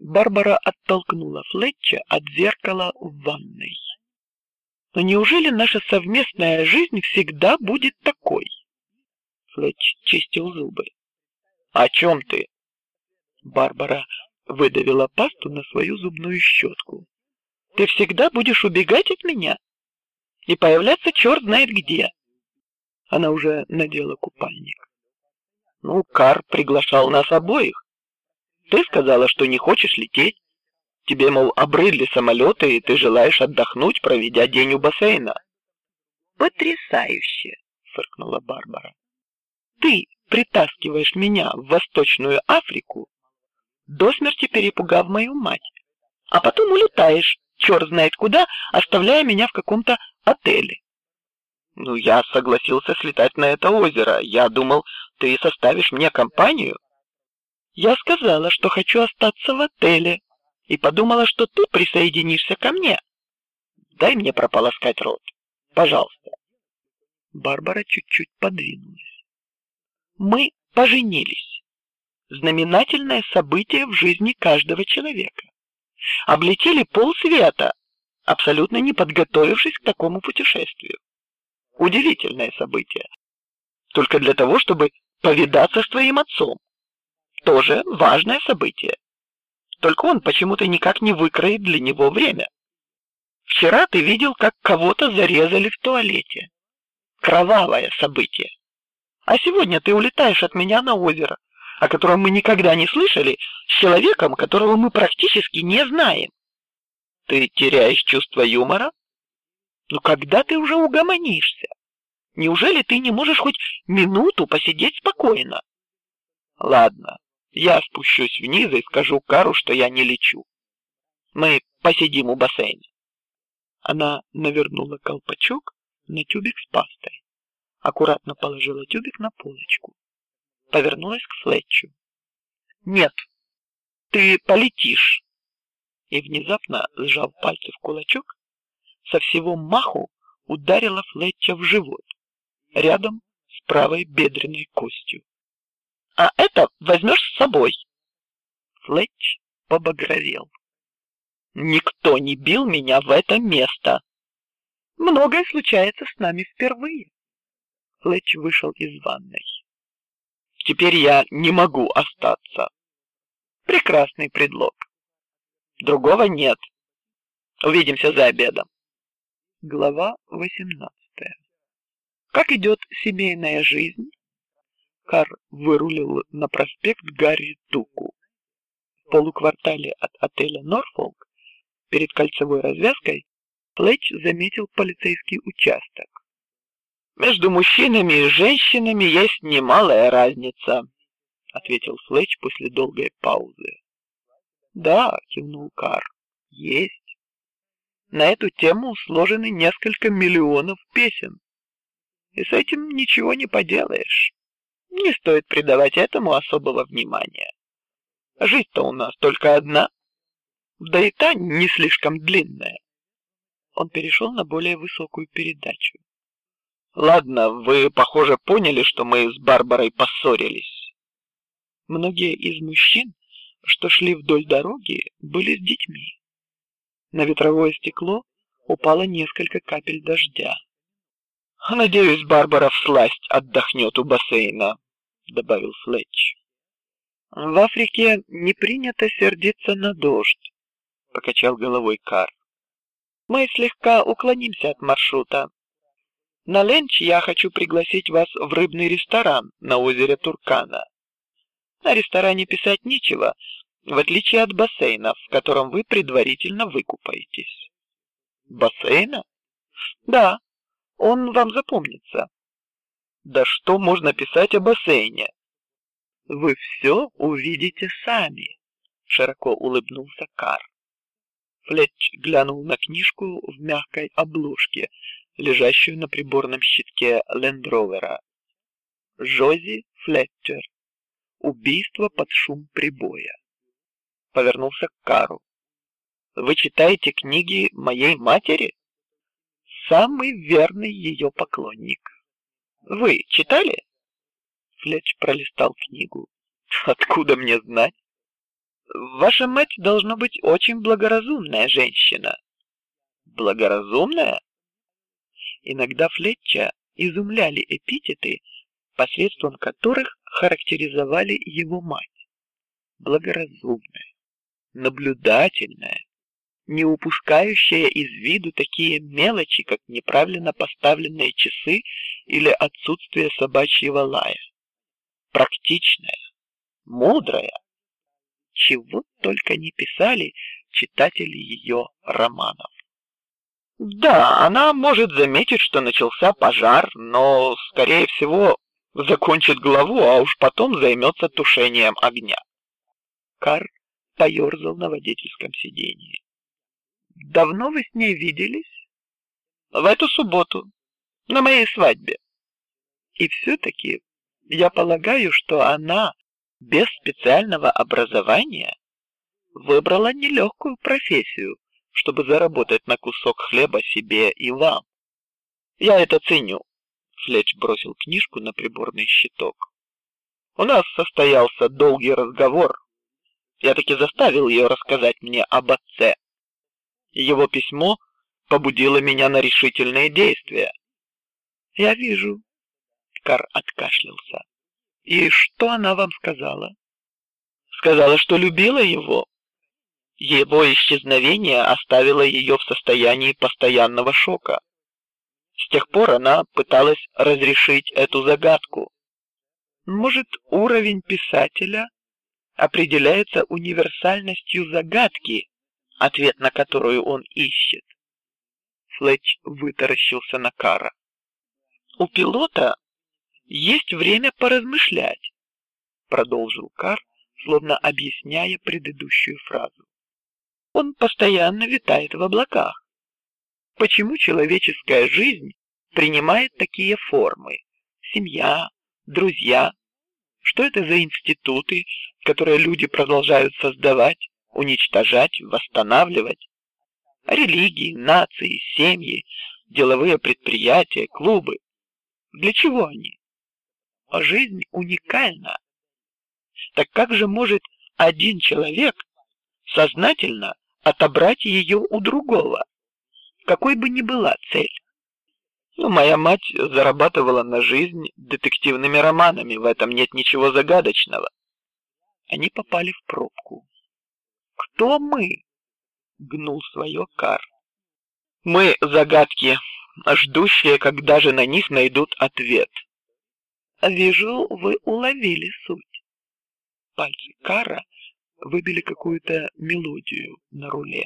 Барбара оттолкнула Флетча от зеркала в ванной. Но неужели наша совместная жизнь всегда будет такой? Флетч чистил зубы. О чем ты? Барбара выдавила пасту на свою зубную щетку. Ты всегда будешь убегать от меня и появляться черт знает где. Она уже надела купальник. Ну, Кар приглашал нас обоих. Ты сказала, что не хочешь лететь. Тебе мол обрыдли самолеты, и ты желаешь отдохнуть, проведя день у бассейна. Потрясающе, фыркнула Барбара. Ты притаскиваешь меня в Восточную Африку, до смерти перепугав мою мать, а потом улетаешь, черт знает куда, оставляя меня в каком-то отеле. Ну, я согласился слетать на это озеро. Я думал, ты составишь мне компанию. Я сказала, что хочу остаться в отеле, и подумала, что ты присоединишься ко мне. Дай мне прополоскать рот, пожалуйста. Барбара чуть-чуть подвинулась. Мы поженились. Знаменательное событие в жизни каждого человека. Облетели полсвета, абсолютно не подготовившись к такому путешествию. Удивительное событие. Только для того, чтобы повидаться с твоим отцом. Тоже важное событие. Только он почему-то никак не выкроет для него время. Вчера ты видел, как кого-то зарезали в туалете. Кровавое событие. А сегодня ты улетаешь от меня на озеро, о котором мы никогда не слышали, с человеком, которого мы практически не знаем. Ты теряешь чувство юмора? Ну когда ты уже угомонишься? Неужели ты не можешь хоть минуту посидеть спокойно? Ладно, я спущусь вниз и скажу Кару, что я не лечу. Мы посидим у бассейна. Она навернула колпачок на тюбик с пастой, аккуратно положила тюбик на полочку, повернулась к Флетчу. Нет, ты полетишь. И внезапно, сжав пальцы в кулачок, со всего маху ударила Флетча в живот, рядом с правой бедренной костью а это возьмешь с собой. Флетч побагровел. Никто не бил меня в это место. Многое случается с нами впервые. Флетч вышел из ванной. Теперь я не могу остаться. Прекрасный предлог. Другого нет. Увидимся за обедом. Глава восемнадцатая. Как идет семейная жизнь? Кар вырулил на проспект Гарри Туку. В полуквартале от отеля Норфолк перед кольцевой развязкой Флетч заметил полицейский участок. Между мужчинами и женщинами есть немалая разница, ответил Флетч после долгой паузы. Да, кивнул Кар, есть. На эту тему сложены несколько миллионов песен, и с этим ничего не поделаешь. Не стоит придавать этому особого внимания. Жизнь-то у нас только одна, да и та не слишком длинная. Он перешел на более высокую передачу. Ладно, вы, похоже, поняли, что мы с Барбарой поссорились. Многие из мужчин, что шли вдоль дороги, были с детьми. На ветровое стекло упало несколько капель дождя. Надеюсь, Барбара всласть отдохнет у бассейна, добавил Флетч. В Африке не принято сердиться на дождь, покачал головой Кар. Мы слегка уклонимся от маршрута. На ленч я хочу пригласить вас в рыбный ресторан на озере Туркана. На ресторане писать нечего, в отличие от бассейна, в котором вы предварительно выкупаетесь. Бассейна? Да, он вам запомнится. Да что можно писать о бассейне? Вы все увидите сами. Широко улыбнулся Кар. Флетч глянул на книжку в мягкой обложке, лежащую на приборном щитке Лендровера. Жози Флетчер. Убийство под шум прибоя. Повернулся к Кару. Вы читаете книги моей матери? Самый верный ее поклонник. Вы читали? Флетч пролистал книгу. Откуда мне знать? Ваша мать должно быть очень благоразумная женщина. Благоразумная? Иногда Флетча изумляли эпитеты, посредством которых характеризовали его мать. Благоразумная, наблюдательная, не упускающая из виду такие мелочи, как неправильно поставленные часы или отсутствие собачьего лая, практичная, мудрая, чего только не писали читатели ее романов. Да, она может заметить, что начался пожар, но, скорее всего, закончит главу, а уж потом займется тушением огня. Кар поерзал на водительском сиденье. Давно вы с ней виделись? В эту субботу, на моей свадьбе. И все-таки я полагаю, что она без специального образования выбрала нелегкую профессию чтобы заработать на кусок хлеба себе и вам. Я это ценю. Флетч бросил книжку на приборный щиток. У нас состоялся долгий разговор. Я таки заставил ее рассказать мне об отце. Его письмо побудило меня на решительные действия. Я вижу. Кар откашлялся. И что она вам сказала? Сказала, что любила его, его исчезновение оставило ее в состоянии постоянного шока. С тех пор она пыталась разрешить эту загадку. Может, уровень писателя определяется универсальностью загадки, ответ на которую он ищет. Флетч вытаращился на Кара. У пилота есть время поразмышлять, продолжил Кар, словно объясняя предыдущую фразу. Он постоянно витает в облаках. Почему человеческая жизнь принимает такие формы? Семья, друзья. Что это за институты, которые люди продолжают создавать, уничтожать, восстанавливать? Религии, нации, семьи, деловые предприятия, клубы. Для чего они? А жизнь уникальна. Так как же может один человек сознательно отобрать ее у другого, какой бы ни была цель. Ну, моя мать зарабатывала на жизнь детективными романами, в этом нет ничего загадочного. Они попали в пробку. Кто мы? Гнул свое кар. Мы загадки, ждущие, когда же на них найдут ответ. Вижу, вы уловили суть. Пальцы Кара выбили какую-то мелодию на руле.